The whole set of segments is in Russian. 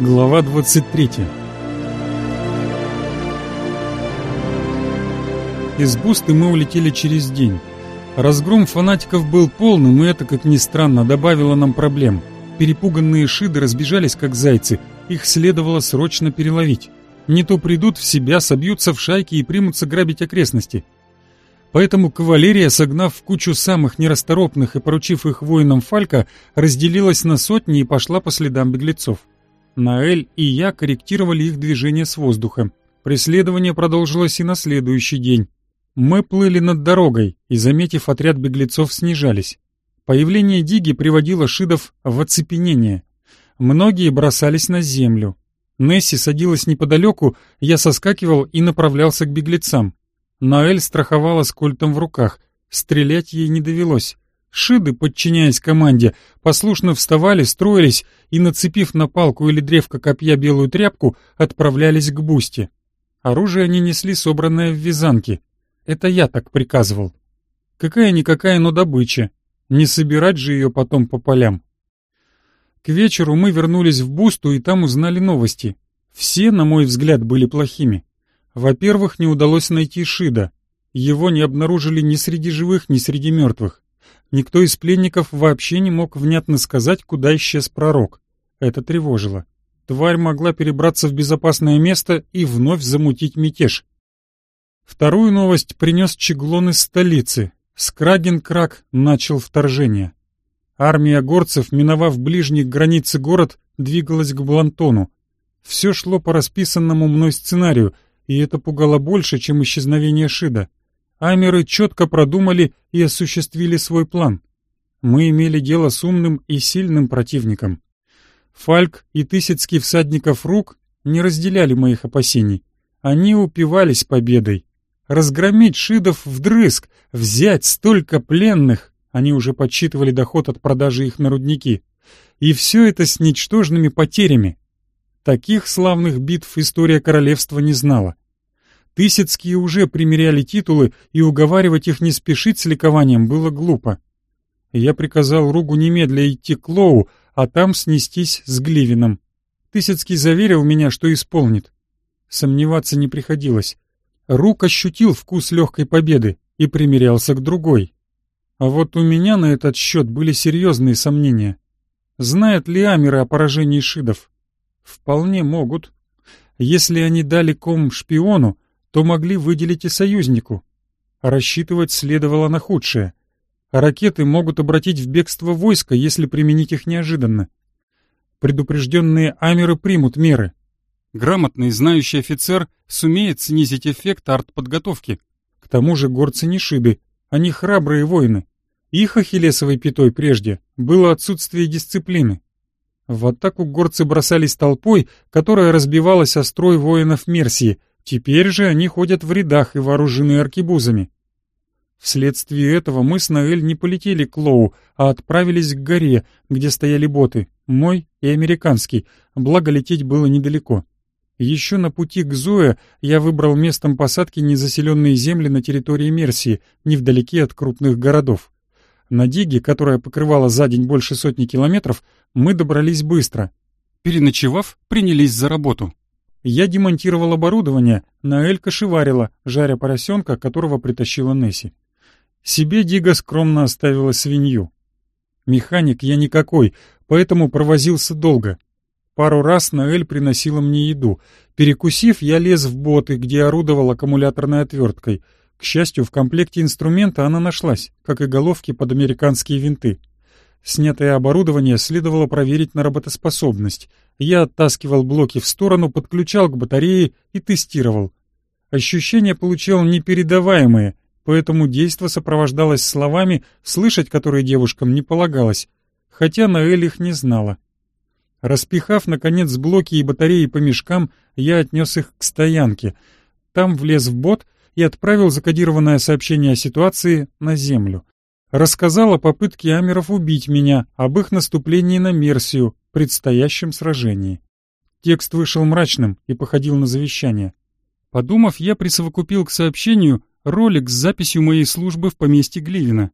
Глава 23 Из Бусты мы улетели через день. Разгром фанатиков был полным, и это, как ни странно, добавило нам проблем. Перепуганные шиды разбежались, как зайцы, их следовало срочно переловить. Не то придут в себя, собьются в шайки и примутся грабить окрестности. Поэтому кавалерия, согнав в кучу самых нерасторопных и поручив их воинам Фалька, разделилась на сотни и пошла по следам беглецов. Наэль и я корректировали их движение с воздуха. Преследование продолжилось и на следующий день. Мы плыли над дорогой и, заметив отряд беглецов, снижались. Появление Диги приводило шидов в оцепенение. Многие бросались на землю. Несси садилась неподалеку, я соскакивал и направлялся к беглецам. Наэль страховала с кольтом в руках. Стрелять ей не довелось. Шиды, подчиняясь команде, послушно вставали, строились и, нацепив на палку или древко копья белую тряпку, отправлялись к бусте. Оружие они несли, собранное в вязанке. Это я так приказывал. Какая-никакая, но добыча. Не собирать же ее потом по полям. К вечеру мы вернулись в бусту и там узнали новости. Все, на мой взгляд, были плохими. Во-первых, не удалось найти Шида. Его не обнаружили ни среди живых, ни среди мертвых. Никто из пленников вообще не мог внятно сказать, куда исчез пророк. Это тревожило. Тварь могла перебраться в безопасное место и вновь замутить мятеж. Вторую новость принес Чеглон из столицы. Скраген-Крак начал вторжение. Армия горцев, миновав ближний к границе город, двигалась к Блантону. Все шло по расписанному мной сценарию, и это пугало больше, чем исчезновение Шида. Амеры четко продумали и осуществили свой план. Мы имели дело с умным и сильным противником. Фальк и Тысяцкий всадников рук не разделяли моих опасений. Они упивались победой. Разгромить шидов вдрызг, взять столько пленных, они уже подсчитывали доход от продажи их на рудники. И все это с ничтожными потерями. Таких славных битв история королевства не знала. Тысяцкие уже примеряли титулы, и уговаривать их не спешить с ликованием было глупо. Я приказал Ругу немедля идти к Лоу, а там снестись с Гливином. Тысяцкий заверил меня, что исполнит. Сомневаться не приходилось. Рук ощутил вкус легкой победы и примирялся к другой. А вот у меня на этот счет были серьезные сомнения. Знают ли Амеры о поражении шидов? Вполне могут. Если они дали ком шпиону, то могли выделить и союзнику. Рассчитывать следовало на худшее. Ракеты могут обратить в бегство войска, если применить их неожиданно. Предупрежденные амеры примут меры. Грамотный, знающий офицер сумеет снизить эффект артподготовки. К тому же горцы не шиды, они храбрые воины. Их ахиллесовой пятой прежде было отсутствие дисциплины. В атаку горцы бросались толпой, которая разбивалась о строй воинов Мерсии — Теперь же они ходят в рядах и вооружены аркебузами. Вследствие этого мы с Наэль не полетели к Лоу, а отправились к горе, где стояли боты, мой и американский, благо лететь было недалеко. Еще на пути к Зоe я выбрал местом посадки незаселенные земли на территории Мерсии, невдалеке от крупных городов. На Диге, которая покрывала за день больше сотни километров, мы добрались быстро. Переночевав, принялись за работу. Я демонтировал оборудование, Наэль кошеварила, жаря поросенка, которого притащила Несси. Себе Дига скромно оставила свинью. Механик я никакой, поэтому провозился долго. Пару раз Наэль приносила мне еду. Перекусив, я лез в боты, где орудовал аккумуляторной отверткой. К счастью, в комплекте инструмента она нашлась, как и головки под американские винты. Снятое оборудование следовало проверить на работоспособность. Я оттаскивал блоки в сторону, подключал к батарее и тестировал. Ощущения получал непередаваемые, поэтому действо сопровождалось словами, слышать которые девушкам не полагалось, хотя Наэль их не знала. Распихав, наконец, блоки и батареи по мешкам, я отнес их к стоянке. Там влез в бот и отправил закодированное сообщение о ситуации на Землю. Рассказал о попытке амеров убить меня, об их наступлении на Мерсию, предстоящем сражении. Текст вышел мрачным и походил на завещание. Подумав, я присовокупил к сообщению ролик с записью моей службы в поместье Гливина.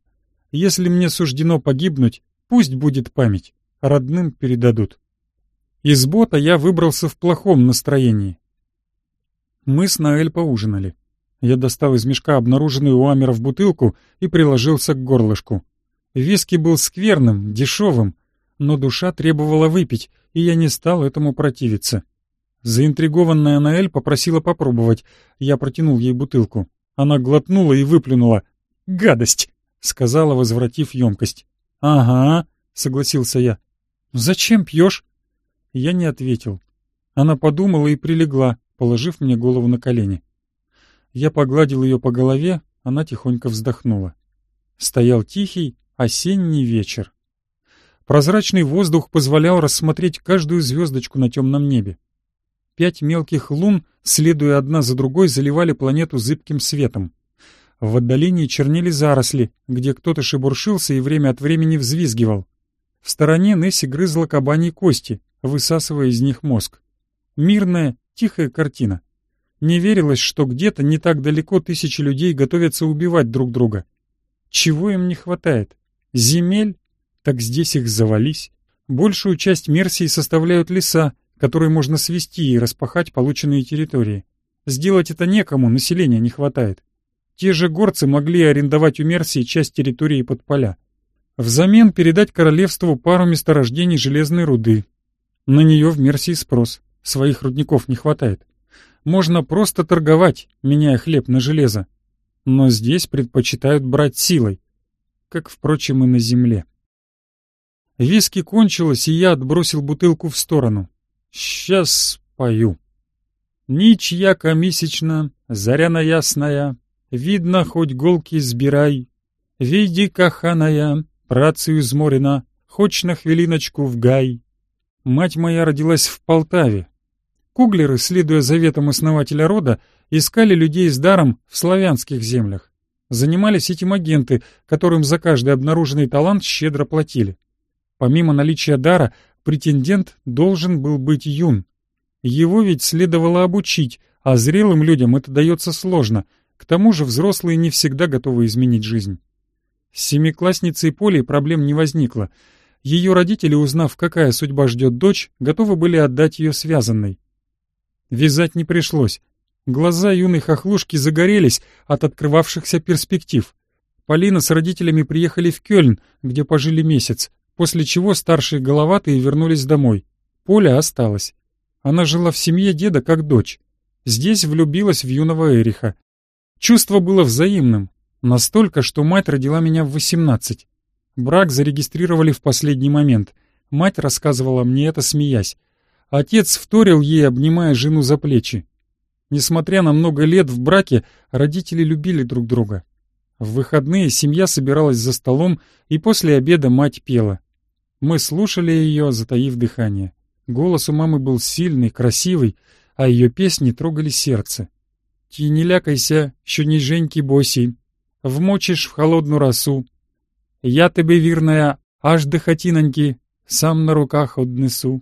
Если мне суждено погибнуть, пусть будет память, родным передадут. Из бота я выбрался в плохом настроении. Мы с Наэль поужинали. Я достал из мешка обнаруженную у Амеров бутылку и приложился к горлышку. Виски был скверным, дешевым, но душа требовала выпить, и я не стал этому противиться. Заинтригованная Наэль попросила попробовать. Я протянул ей бутылку. Она глотнула и выплюнула. «Гадость!» — сказала, возвратив емкость. «Ага», — согласился я. «Зачем пьешь?» Я не ответил. Она подумала и прилегла, положив мне голову на колени. Я погладил ее по голове, она тихонько вздохнула. Стоял тихий осенний вечер. Прозрачный воздух позволял рассмотреть каждую звездочку на темном небе. Пять мелких лун, следуя одна за другой, заливали планету зыбким светом. В отдалении чернели заросли, где кто-то шебуршился и время от времени взвизгивал. В стороне Несси грызла кабаньи кости, высасывая из них мозг. Мирная, тихая картина. Не верилось, что где-то не так далеко тысячи людей готовятся убивать друг друга. Чего им не хватает? Земель? Так здесь их завались. Большую часть Мерсии составляют леса, которые можно свести и распахать полученные территории. Сделать это некому, населения не хватает. Те же горцы могли арендовать у Мерсии часть территории под поля. Взамен передать королевству пару месторождений железной руды. На нее в Мерсии спрос, своих рудников не хватает можно просто торговать, меняя хлеб на железо. Но здесь предпочитают брать силой, как, впрочем, и на земле. Виски кончилось, и я отбросил бутылку в сторону. Сейчас пою. Ничья комисячна, заряна ясная, Видно, хоть голки сбирай. Види, каханая, працию изморена, Хоть на хвилиночку в гай. Мать моя родилась в Полтаве, Куглеры, следуя заветам основателя рода, искали людей с даром в славянских землях. Занимались этим агенты, которым за каждый обнаруженный талант щедро платили. Помимо наличия дара, претендент должен был быть юн. Его ведь следовало обучить, а зрелым людям это дается сложно, к тому же взрослые не всегда готовы изменить жизнь. С семиклассницей Полей проблем не возникло. Ее родители, узнав, какая судьба ждет дочь, готовы были отдать ее связанной. Вязать не пришлось. Глаза юной хохлушки загорелись от открывавшихся перспектив. Полина с родителями приехали в Кёльн, где пожили месяц, после чего старшие головатые вернулись домой. Поля осталась. Она жила в семье деда как дочь. Здесь влюбилась в юного Эриха. Чувство было взаимным, настолько, что мать родила меня в 18. Брак зарегистрировали в последний момент. Мать рассказывала мне это, смеясь. Отец вторил ей, обнимая жену за плечи. Несмотря на много лет в браке, родители любили друг друга. В выходные семья собиралась за столом, и после обеда мать пела. Мы слушали ее, затаив дыхание. Голос у мамы был сильный, красивый, а ее песни трогали сердце. «Ти не лякайся, що ніженькі босі, вмочиш в холодну росу. Я тебе, вірная, аж до хатиноньки, сам на руках однесу».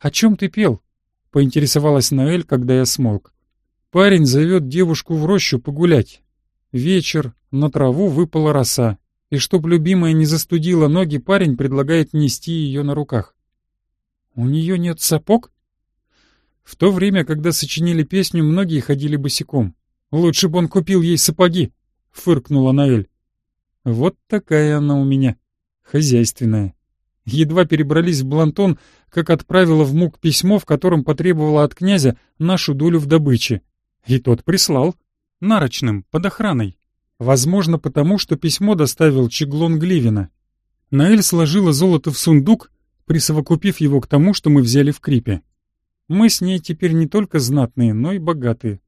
«О чем ты пел?» — поинтересовалась Наэль, когда я смолк. Парень зовет девушку в рощу погулять. Вечер, на траву выпала роса, и чтоб любимая не застудила ноги, парень предлагает нести ее на руках. «У нее нет сапог?» В то время, когда сочинили песню, многие ходили босиком. «Лучше бы он купил ей сапоги», — фыркнула Наэль. «Вот такая она у меня, хозяйственная». Едва перебрались в Блантон, как отправила в МУК письмо, в котором потребовала от князя нашу долю в добыче. И тот прислал. Нарочным, под охраной. Возможно, потому что письмо доставил Чеглон Гливина. Наэль сложила золото в сундук, присовокупив его к тому, что мы взяли в Крипе. Мы с ней теперь не только знатные, но и богатые.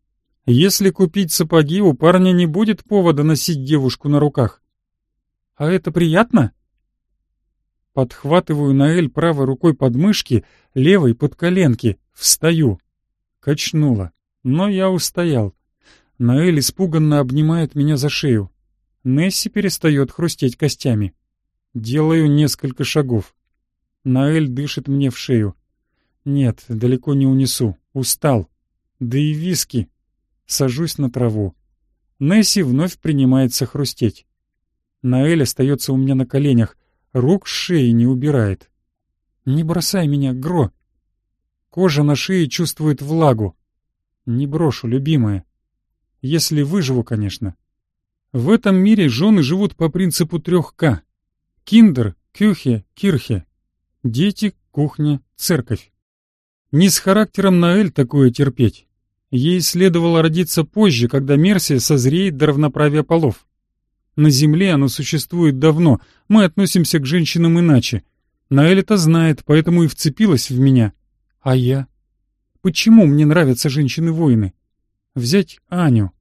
Если купить сапоги, у парня не будет повода носить девушку на руках. А это приятно? Подхватываю Наэль правой рукой под мышки, левой под коленки. Встаю. Качнула. Но я устоял. Наэль испуганно обнимает меня за шею. Несси перестает хрустеть костями. Делаю несколько шагов. Наэль дышит мне в шею. Нет, далеко не унесу. Устал. Да и виски. Сажусь на траву. Несси вновь принимается хрустеть. Наэль остается у меня на коленях, рук с шеи не убирает. «Не бросай меня, Гро!» Кожа на шее чувствует влагу. Не брошу, любимая. Если выживу, конечно. В этом мире жены живут по принципу трех К. Киндер, Кюхе, Кирхе. Дети, кухня, церковь. Не с характером Наэль такое терпеть. Ей следовало родиться позже, когда Мерсия созреет до равноправия полов. На Земле оно существует давно, мы относимся к женщинам иначе. Наэль это знает, поэтому и вцепилась в меня. А я? Почему мне нравятся женщины-воины? Взять Аню.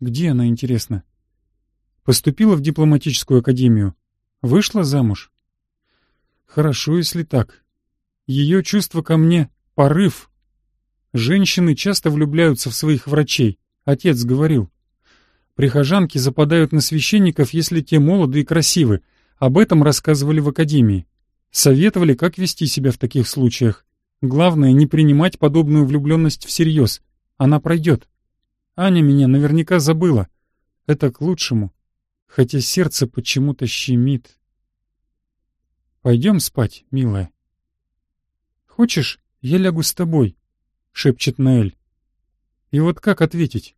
Где она, интересно? Поступила в дипломатическую академию. Вышла замуж. Хорошо, если так. Ее чувство ко мне — порыв. Женщины часто влюбляются в своих врачей. Отец говорил. Прихожанки западают на священников, если те молоды и красивы. Об этом рассказывали в академии. Советовали, как вести себя в таких случаях. Главное, не принимать подобную влюбленность всерьез. Она пройдет. Аня меня наверняка забыла. Это к лучшему. Хотя сердце почему-то щемит. Пойдем спать, милая. Хочешь, я лягу с тобой? Шепчет Наэль. И вот как ответить?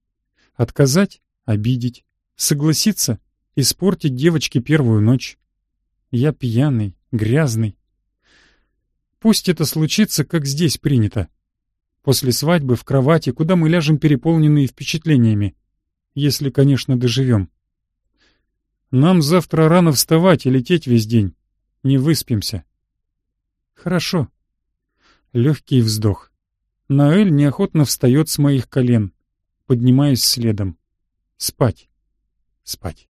Отказать? Обидеть? Согласиться? Испортить девочке первую ночь? Я пьяный, грязный, Пусть это случится, как здесь принято. После свадьбы в кровати, куда мы ляжем переполненные впечатлениями. Если, конечно, доживем. Нам завтра рано вставать и лететь весь день. Не выспимся. Хорошо. Легкий вздох. Наэль неохотно встает с моих колен. Поднимаюсь следом. Спать. Спать.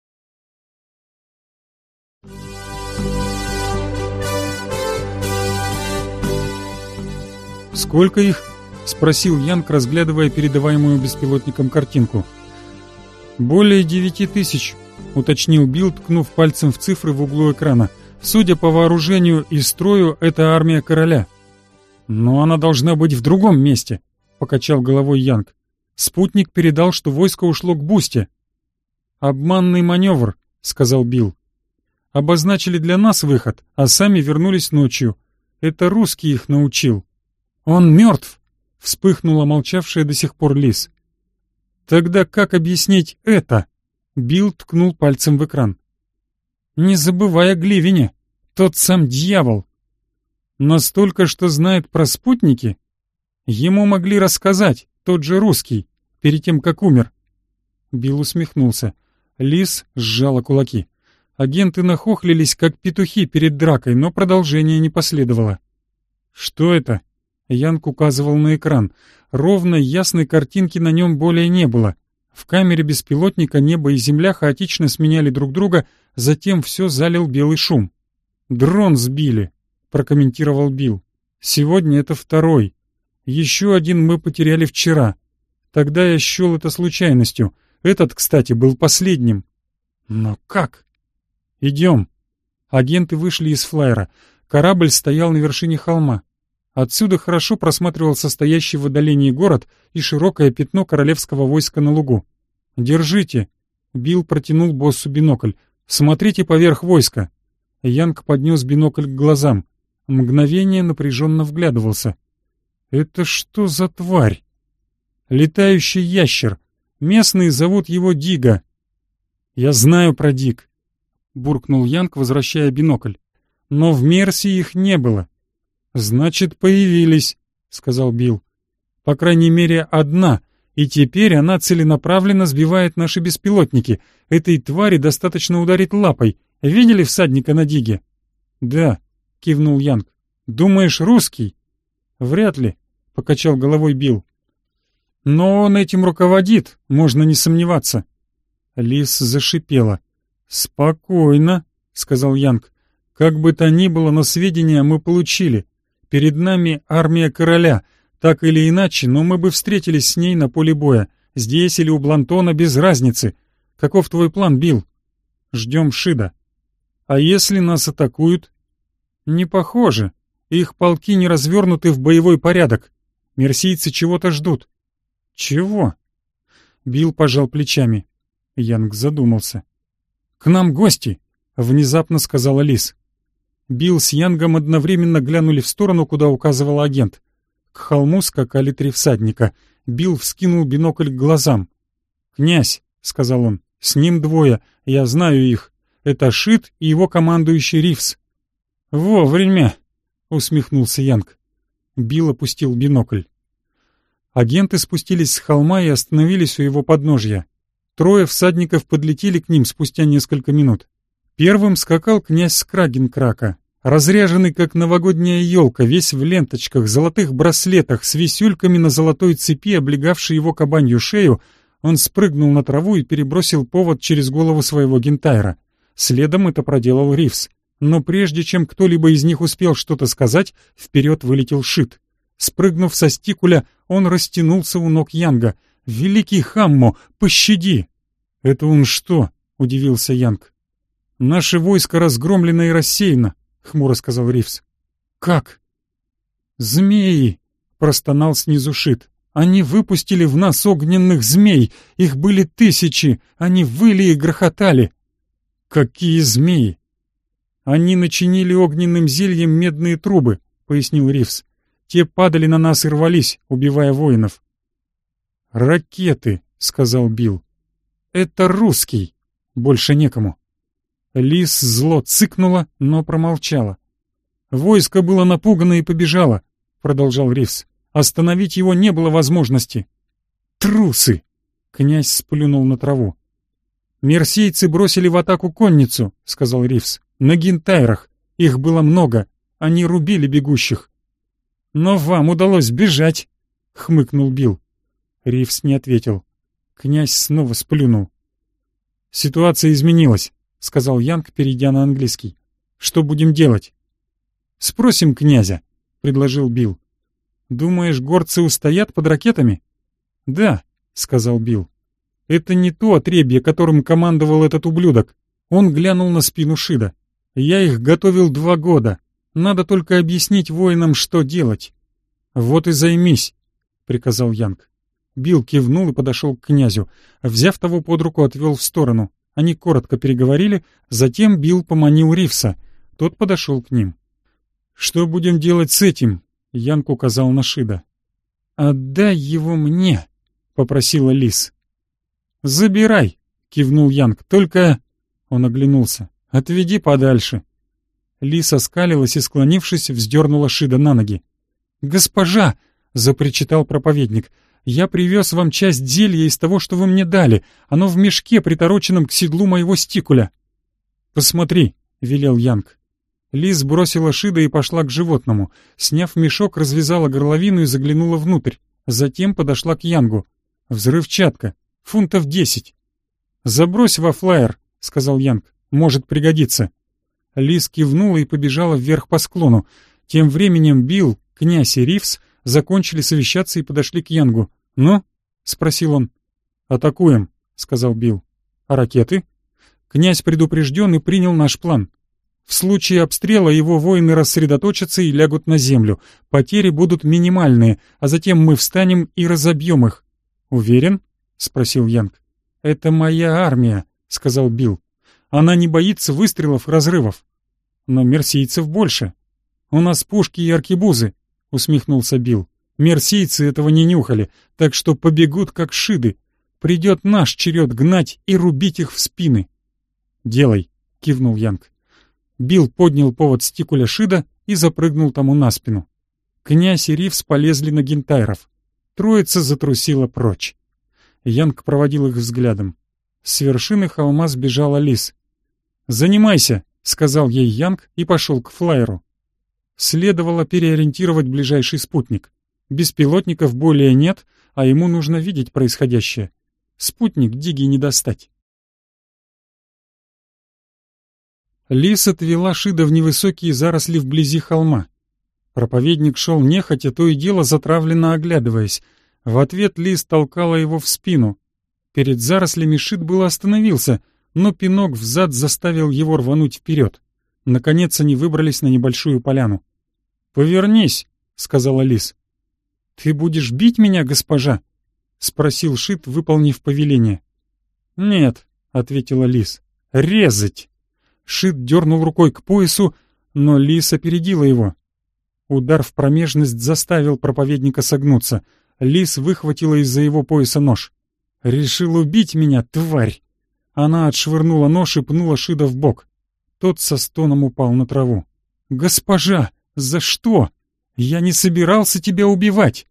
«Сколько их?» — спросил Янг, разглядывая передаваемую беспилотником картинку. «Более девяти тысяч», — уточнил Билл, ткнув пальцем в цифры в углу экрана. «Судя по вооружению и строю, это армия короля». «Но она должна быть в другом месте», — покачал головой Янг. «Спутник передал, что войско ушло к Бусте». «Обманный маневр», — сказал Билл. «Обозначили для нас выход, а сами вернулись ночью. Это русский их научил». «Он мертв!» — вспыхнула молчавшая до сих пор Лис. «Тогда как объяснить это?» — Билл ткнул пальцем в экран. «Не забывай о Гливине. Тот сам дьявол. Настолько, что знает про спутники? Ему могли рассказать, тот же русский, перед тем, как умер». Билл усмехнулся. Лис сжала кулаки. Агенты нахохлились, как петухи перед дракой, но продолжения не последовало. «Что это?» Янг указывал на экран. Ровной ясной картинки на нем более не было. В камере беспилотника небо и земля хаотично сменяли друг друга, затем все залил белый шум. «Дрон сбили», — прокомментировал Билл. «Сегодня это второй. Еще один мы потеряли вчера. Тогда я счел это случайностью. Этот, кстати, был последним». «Но как?» «Идем». Агенты вышли из флайера. Корабль стоял на вершине холма. Отсюда хорошо просматривался стоящий в отдалении город и широкое пятно королевского войска на лугу. «Держите!» — Билл протянул боссу бинокль. «Смотрите поверх войска!» Янг поднес бинокль к глазам. Мгновение напряженно вглядывался. «Это что за тварь?» «Летающий ящер. Местные зовут его Дига». «Я знаю про Диг», — буркнул Янг, возвращая бинокль. «Но в Мерсии их не было. «Значит, появились», — сказал Билл. «По крайней мере, одна, и теперь она целенаправленно сбивает наши беспилотники. Этой твари достаточно ударить лапой. Видели всадника на диге?» «Да», — кивнул Янг. «Думаешь, русский?» «Вряд ли», — покачал головой Билл. «Но он этим руководит, можно не сомневаться». Лис зашипела. «Спокойно», — сказал Янг. «Как бы то ни было, но сведения мы получили. Перед нами армия короля. Так или иначе, но мы бы встретились с ней на поле боя. Здесь или у Блантона, без разницы. Каков твой план, Билл? Ждем Шида. А если нас атакуют? Не похоже. Их полки не развернуты в боевой порядок. Мерсийцы чего-то ждут. Чего? Билл пожал плечами. Янг задумался. «К нам гости!» — внезапно сказала Лис. Билл с Янгом одновременно глянули в сторону, куда указывал агент. К холму скакали три всадника. Билл вскинул бинокль к глазам. «Князь», — сказал он, — «с ним двое, я знаю их. Это Шит и его командующий Ривс». «Вовремя», — усмехнулся Янг. Билл опустил бинокль. Агенты спустились с холма и остановились у его подножья. Трое всадников подлетели к ним спустя несколько минут. Первым скакал князь Скрагенкрака, разряженный как новогодняя елка, весь в ленточках, золотых браслетах, с висюльками на золотой цепи, облегавшей его кабанью шею, он спрыгнул на траву и перебросил повод через голову своего гентайра. Следом это проделал Ривс. Но прежде чем кто-либо из них успел что-то сказать, вперед вылетел Шит. Спрыгнув со стикуля, он растянулся у ног Янга. «Великий Хаммо, пощади!» «Это он что?» — удивился Янг. «Наше войско разгромлено и рассеяно», — хмуро сказал Ривз. «Как?» «Змеи!» — простонал снизу Шит. «Они выпустили в нас огненных змей! Их были тысячи! Они выли и грохотали!» «Какие змеи?» «Они начинили огненным зельем медные трубы», — пояснил Ривз. Те падали на нас и рвались, убивая воинов. «Ракеты», — сказал Билл. «Это русский. Больше некому». Лис зло цыкнула, но промолчала. «Войско было напугано и побежало», — продолжал Ривс. «Остановить его не было возможности». «Трусы!» — князь сплюнул на траву. «Мерсийцы бросили в атаку конницу», — сказал Ривс. «На гентайрах. Их было много. Они рубили бегущих. «Но вам удалось бежать!» — хмыкнул Билл. Ривс не ответил. Князь снова сплюнул. «Ситуация изменилась», — сказал Янг, перейдя на английский. «Что будем делать?» «Спросим князя», — предложил Билл. «Думаешь, горцы устоят под ракетами?» «Да», — сказал Билл. «Это не то отребье, которым командовал этот ублюдок». Он глянул на спину Шида. «Я их готовил два года. Надо только объяснить воинам, что делать. Вот и займись, приказал Янг. Билл кивнул и подошел к князю. Взяв того под руку, отвел в сторону. Они коротко переговорили, затем Билл поманил Ривса. Тот подошел к ним. «Что будем делать с этим?» — Янг указал на Шида. «Отдай его мне», — попросила Лис. «Забирай», — кивнул Янг, — «только...» — он оглянулся. «Отведи подальше». Лиса скалилась и, склонившись, вздернула Шида на ноги. «Госпожа!» — запричитал проповедник. «Я привез вам часть зелья из того, что вы мне дали. Оно в мешке, притороченном к седлу моего стикуля». «Посмотри», — велел Янг. Лис бросила Шида и пошла к животному. Сняв мешок, развязала горловину и заглянула внутрь. Затем подошла к Янгу. «Взрывчатка. Фунтов десять». «Забрось во флайер», — сказал Янг. «Может пригодиться». Лис кивнула и побежала вверх по склону. Тем временем Билл, князь и Ривс закончили совещаться и подошли к Янгу. «Ну?» — спросил он. «Атакуем», — сказал Билл. «А ракеты?» Князь предупрежден и принял наш план. В случае обстрела его воины рассредоточатся и лягут на землю. Потери будут минимальные, а затем мы встанем и разобьем их. «Уверен?» — спросил Янг. «Это моя армия», — сказал Билл. Она не боится выстрелов разрывов. Но мерсийцев больше. У нас пушки и аркебузы, усмехнулся Билл. Мерсийцы этого не нюхали, так что побегут как шиды. Придет наш черед гнать и рубить их в спины. Делай, кивнул Янг. Билл поднял повод стикуля шида и запрыгнул тому на спину. Князь и Ривс полезли на гентайров. Троица затрусила прочь. Янг проводил их взглядом. С вершины холма сбежала лис. «Занимайся», — сказал ей Янг и пошел к флайеру. Следовало переориентировать ближайший спутник. Беспилотников более нет, а ему нужно видеть происходящее. Спутник Диги не достать. Лис отвела Шида в невысокие заросли вблизи холма. Проповедник шел нехотя, то и дело затравленно оглядываясь. В ответ Лис толкала его в спину. Перед зарослями Шид было остановился — но пинок взад заставил его рвануть вперед. Наконец они выбрались на небольшую поляну. «Повернись», — сказала Лис. «Ты будешь бить меня, госпожа?» — спросил Шит, выполнив повеление. «Нет», — ответила Лис. «Резать!» Шит дернул рукой к поясу, но Лис опередила его. Удар в промежность заставил проповедника согнуться. Лис выхватила из-за его пояса нож. «Решил убить меня, тварь!» Она отшвырнула нож и пнула Шида в бок. Тот со стоном упал на траву. «Госпожа, за что? Я не собирался тебя убивать!»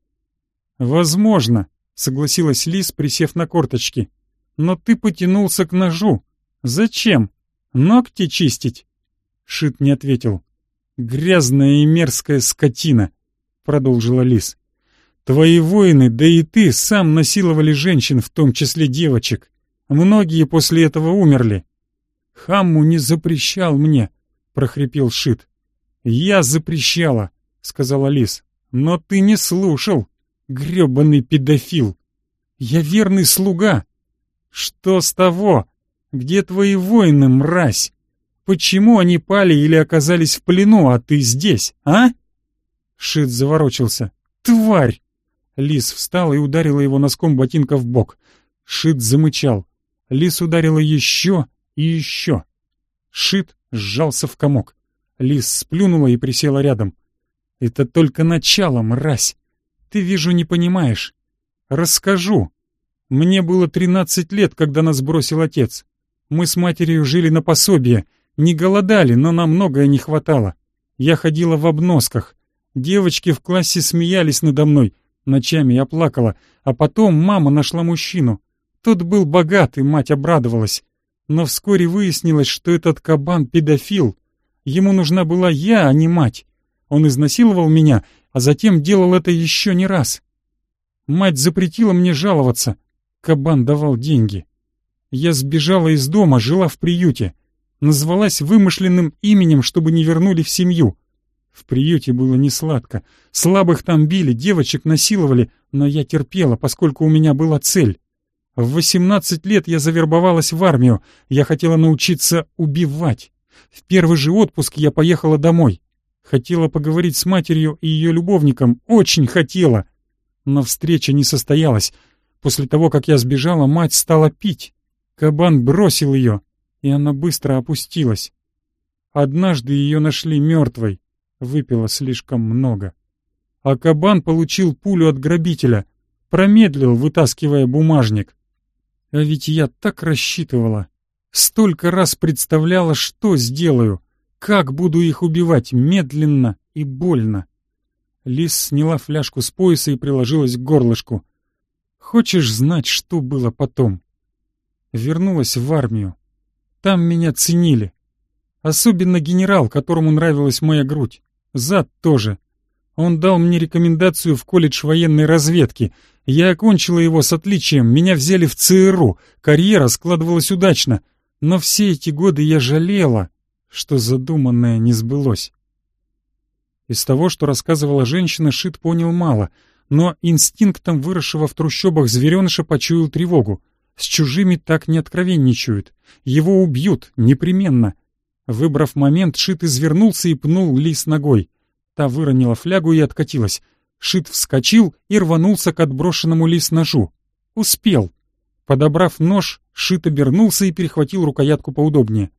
«Возможно», — согласилась Лис, присев на корточки. «Но ты потянулся к ножу. Зачем? Ногти чистить?» Шит не ответил. «Грязная и мерзкая скотина», — продолжила Лис. «Твои воины, да и ты, сам насиловали женщин, в том числе девочек. Многие после этого умерли». «Хамму не запрещал мне», — прохрипел Шит. «Я запрещала», — сказала Лис. «Но ты не слушал, грёбаный педофил. Я верный слуга». «Что с того? Где твои воины, мразь?» Почему они пали или оказались в плену, а ты здесь, а?» Шит заворочился. «Тварь!» Лис встал и ударила его носком ботинка в бок. Шит замычал. Лис ударила еще и еще. Шит сжался в комок. Лис сплюнула и присела рядом. «Это только начало, мразь! Ты, вижу, не понимаешь. Расскажу. Мне было тринадцать лет, когда нас бросил отец. Мы с матерью жили на пособие, не голодали, но нам многое не хватало. Я ходила в обносках. Девочки в классе смеялись надо мной. Ночами я плакала. А потом мама нашла мужчину. Тот был богат, и мать обрадовалась. Но вскоре выяснилось, что этот кабан педофил. Ему нужна была я, а не мать. Он изнасиловал меня, а затем делал это еще не раз. Мать запретила мне жаловаться. Кабан давал деньги. Я сбежала из дома, жила в приюте назвалась вымышленным именем, чтобы не вернули в семью. В приюте было несладко. Слабых там били, девочек насиловали, но я терпела, поскольку у меня была цель. В восемнадцать лет я завербовалась в армию. Я хотела научиться убивать. В первый же отпуск я поехала домой. Хотела поговорить с матерью и ее любовником. Очень хотела. Но встреча не состоялась. После того, как я сбежала, мать стала пить. Кабан бросил ее и она быстро опустилась. Однажды ее нашли мертвой, выпила слишком много. А кабан получил пулю от грабителя, промедлил, вытаскивая бумажник. А ведь я так рассчитывала. Столько раз представляла, что сделаю, как буду их убивать медленно и больно. Лис сняла фляжку с пояса и приложилась к горлышку. Хочешь знать, что было потом? Вернулась в армию. Там меня ценили. Особенно генерал, которому нравилась моя грудь. Зад тоже. Он дал мне рекомендацию в колледж военной разведки. Я окончила его с отличием, меня взяли в ЦРУ, карьера складывалась удачно. Но все эти годы я жалела, что задуманное не сбылось. Из того, что рассказывала женщина, Шит понял мало, но инстинктом выросшего в трущобах звереныша почуял тревогу. С чужими так не откровенничают. Его убьют, непременно. Выбрав момент, Шит извернулся и пнул Лис ногой. Та выронила флягу и откатилась. Шит вскочил и рванулся к отброшенному Лис ножу. Успел. Подобрав нож, Шит обернулся и перехватил рукоятку поудобнее.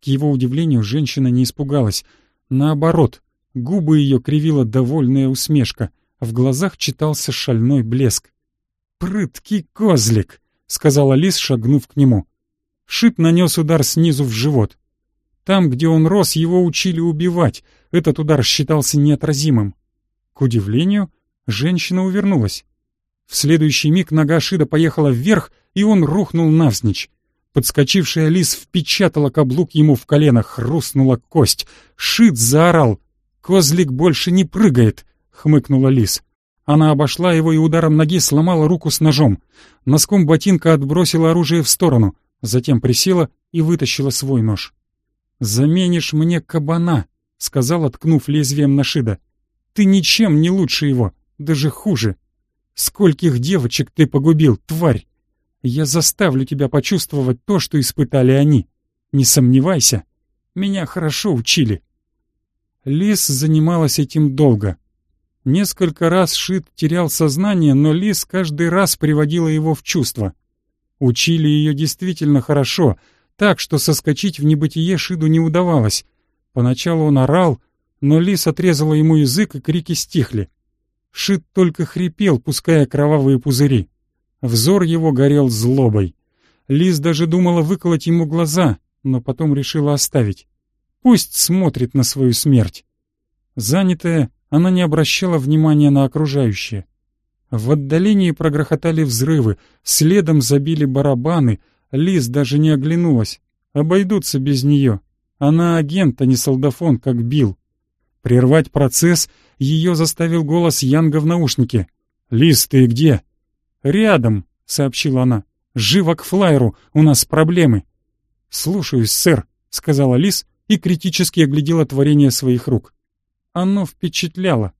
К его удивлению, женщина не испугалась. Наоборот, губы ее кривила довольная усмешка, а в глазах читался шальной блеск. «Прыткий козлик!» — сказала Лис, шагнув к нему. Шит нанес удар снизу в живот. Там, где он рос, его учили убивать. Этот удар считался неотразимым. К удивлению, женщина увернулась. В следующий миг нога Шида поехала вверх, и он рухнул навзничь. Подскочившая лис впечатала каблук ему в колено, хрустнула кость. Шит заорал. «Козлик больше не прыгает!» — хмыкнула лис. Она обошла его и ударом ноги сломала руку с ножом. Носком ботинка отбросила оружие в сторону, затем присела и вытащила свой нож. «Заменишь мне кабана», — сказала, ткнув лезвием на Шида. «Ты ничем не лучше его, даже хуже. Скольких девочек ты погубил, тварь! Я заставлю тебя почувствовать то, что испытали они. Не сомневайся, меня хорошо учили». Лис занималась этим долго. Несколько раз Шит терял сознание, но Лис каждый раз приводила его в чувство. Учили ее действительно хорошо, так что соскочить в небытие Шиду не удавалось. Поначалу он орал, Но лис отрезала ему язык, и крики стихли. Шит только хрипел, пуская кровавые пузыри. Взор его горел злобой. Лис даже думала выколоть ему глаза, но потом решила оставить. Пусть смотрит на свою смерть. Занятая, она не обращала внимания на окружающее. В отдалении прогрохотали взрывы, следом забили барабаны, Лиз даже не оглянулась. Обойдутся без нее. Она агент, а не солдафон, как Бил. Прервать процесс ее заставил голос Янга в наушнике. «Лиз, ты где?» «Рядом», — сообщила она. «Живо к флайеру, у нас проблемы». «Слушаюсь, сэр», — сказала Лиз и критически оглядела творение своих рук. Оно впечатляло.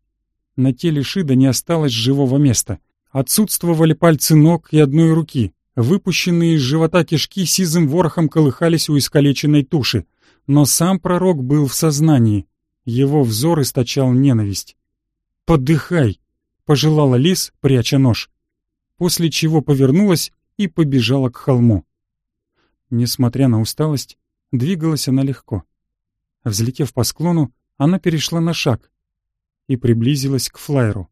На теле Шида не осталось живого места. Отсутствовали пальцы ног и одной руки. Выпущенные из живота кишки сизым ворохом колыхались у искалеченной туши. Но сам пророк был в сознании. Его взор источал ненависть. «Подыхай!» — пожелала лис, пряча нож. После чего повернулась и побежала к холму. Несмотря на усталость, двигалась она легко. Взлетев по склону, она перешла на шаг, и приблизилась к флайеру.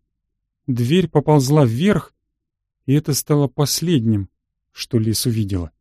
Дверь поползла вверх, и это стало последним, что Лис увидела.